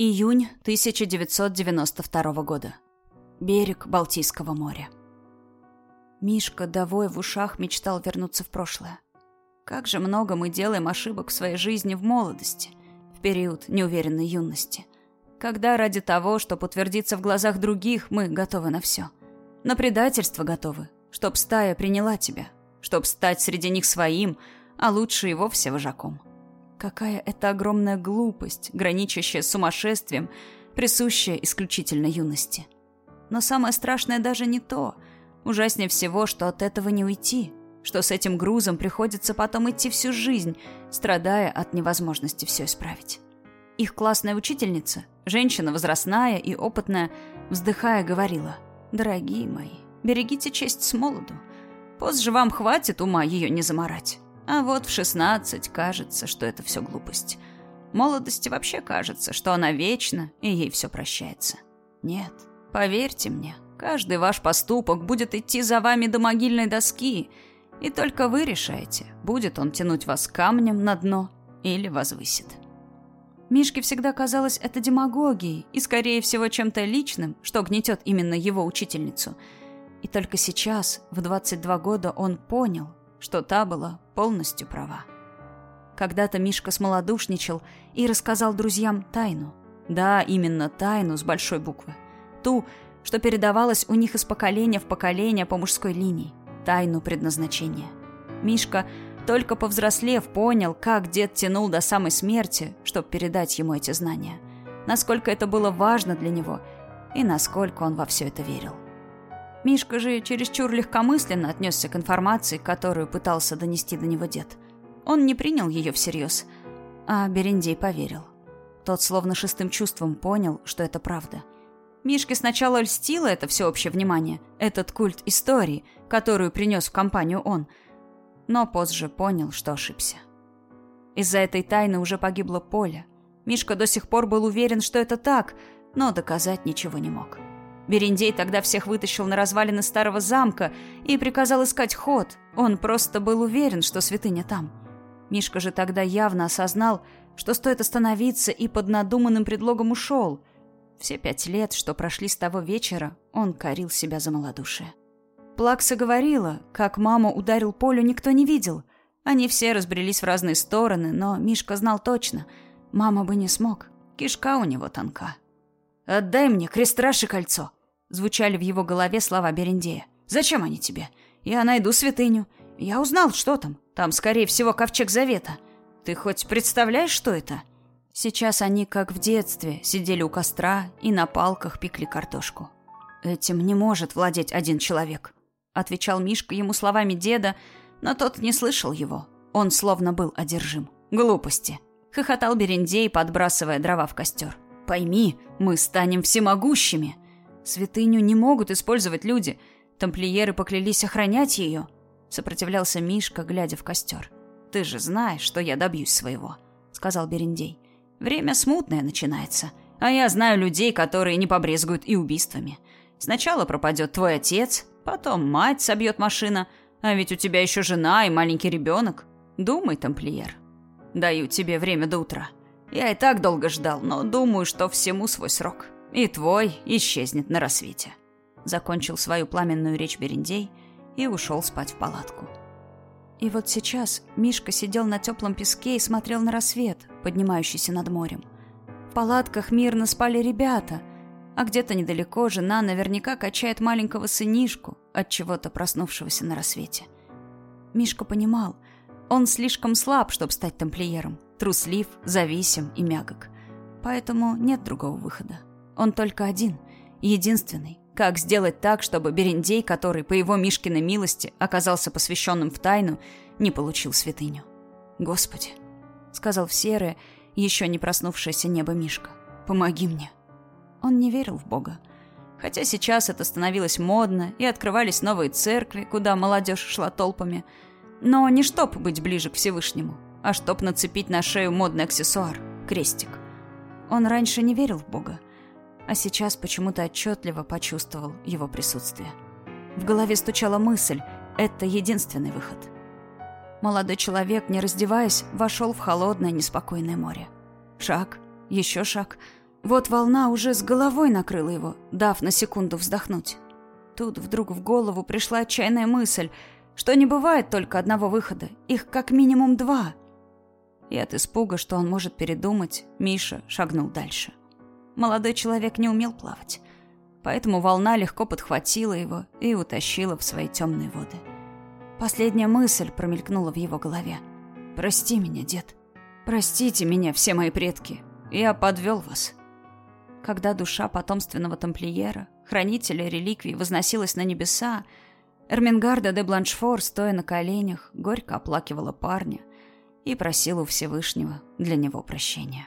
Июнь 1992 года. Берег Балтийского моря. Мишка, довой в ушах, мечтал вернуться в прошлое. Как же много мы делаем ошибок в своей жизни в молодости, в период неуверенной юности. Когда ради того, чтобы утвердиться в глазах других, мы готовы на все. На предательство готовы, чтоб стая приняла тебя, чтоб стать среди них своим, а лучше и вовсе вожаком. Какая это огромная глупость, граничащая с сумасшествием, присущая исключительно юности. Но самое страшное даже не то. Ужаснее всего, что от этого не уйти, что с этим грузом приходится потом идти всю жизнь, страдая от невозможности все исправить. Их классная учительница, женщина возрастная и опытная, вздыхая, говорила, «Дорогие мои, берегите честь с молоду. Позже вам хватит ума ее не заморать». А вот в 16 кажется, что это все глупость. молодости вообще кажется, что она вечна, и ей все прощается. Нет, поверьте мне, каждый ваш поступок будет идти за вами до могильной доски, и только вы решаете, будет он тянуть вас камнем на дно или возвысит. Мишке всегда казалось это демагогией и, скорее всего, чем-то личным, что гнетет именно его учительницу. И только сейчас, в 22 года, он понял, что та была полностью права. Когда-то Мишка смолодушничал и рассказал друзьям тайну. Да, именно тайну с большой буквы. Ту, что передавалась у них из поколения в поколение по мужской линии. Тайну предназначения. Мишка, только повзрослев, понял, как дед тянул до самой смерти, чтобы передать ему эти знания. Насколько это было важно для него и насколько он во все это верил. Мишка же чересчур легкомысленно отнесся к информации, которую пытался донести до него дед. Он не принял ее всерьез, а Берендей поверил. Тот словно шестым чувством понял, что это правда. Мишке сначала льстило это всеобщее внимание, этот культ истории, которую принес в компанию он, но позже понял, что ошибся. Из-за этой тайны уже погибло поле. Мишка до сих пор был уверен, что это так, но доказать ничего не мог. Берендей тогда всех вытащил на развалины старого замка и приказал искать ход. Он просто был уверен, что святыня там. Мишка же тогда явно осознал, что стоит остановиться и под надуманным предлогом ушел. Все пять лет, что прошли с того вечера, он корил себя за малодушие. Плакса говорила, как маму ударил Полю, никто не видел. Они все разбрелись в разные стороны, но Мишка знал точно. Мама бы не смог. Кишка у него тонка. «Отдай мне крестраж и кольцо», Звучали в его голове слова Берендея. «Зачем они тебе? Я найду святыню. Я узнал, что там. Там, скорее всего, ковчег завета. Ты хоть представляешь, что это?» Сейчас они, как в детстве, сидели у костра и на палках пекли картошку. «Этим не может владеть один человек», — отвечал Мишка ему словами деда, но тот не слышал его. Он словно был одержим. «Глупости», — хохотал Берендей, подбрасывая дрова в костер. «Пойми, мы станем всемогущими. Святыню не могут использовать люди. Тамплиеры поклялись охранять ее. Сопротивлялся Мишка, глядя в костер. «Ты же знаешь, что я добьюсь своего», — сказал Берендей. «Время смутное начинается, а я знаю людей, которые не побрезгуют и убийствами. Сначала пропадет твой отец, потом мать собьет машина, а ведь у тебя еще жена и маленький ребенок. Думай, тамплиер. Даю тебе время до утра. Я и так долго ждал, но думаю, что всему свой срок». И твой исчезнет на рассвете. Закончил свою пламенную речь Берендей и ушел спать в палатку. И вот сейчас Мишка сидел на теплом песке и смотрел на рассвет, поднимающийся над морем. В палатках мирно спали ребята, а где-то недалеко жена наверняка качает маленького сынишку от чего-то проснувшегося на рассвете. Мишка понимал, он слишком слаб, чтобы стать тамплиером, труслив, зависим и мягок. Поэтому нет другого выхода. Он только один, единственный. Как сделать так, чтобы Берендей, который по его Мишкиной милости оказался посвященным в тайну, не получил святыню? «Господи!» — сказал в серое, еще не проснувшееся небо Мишка. «Помоги мне!» Он не верил в Бога. Хотя сейчас это становилось модно, и открывались новые церкви, куда молодежь шла толпами. Но не чтоб быть ближе к Всевышнему, а чтоб нацепить на шею модный аксессуар — крестик. Он раньше не верил в Бога а сейчас почему-то отчетливо почувствовал его присутствие. В голове стучала мысль «это единственный выход». Молодой человек, не раздеваясь, вошел в холодное, неспокойное море. Шаг, еще шаг. Вот волна уже с головой накрыла его, дав на секунду вздохнуть. Тут вдруг в голову пришла отчаянная мысль, что не бывает только одного выхода, их как минимум два. И от испуга, что он может передумать, Миша шагнул дальше. Молодой человек не умел плавать, поэтому волна легко подхватила его и утащила в свои темные воды. Последняя мысль промелькнула в его голове. «Прости меня, дед. Простите меня, все мои предки. Я подвел вас». Когда душа потомственного тамплиера, хранителя реликвий, возносилась на небеса, Эрмингарда де Бланшфор, стоя на коленях, горько оплакивала парня и просила у Всевышнего для него прощения.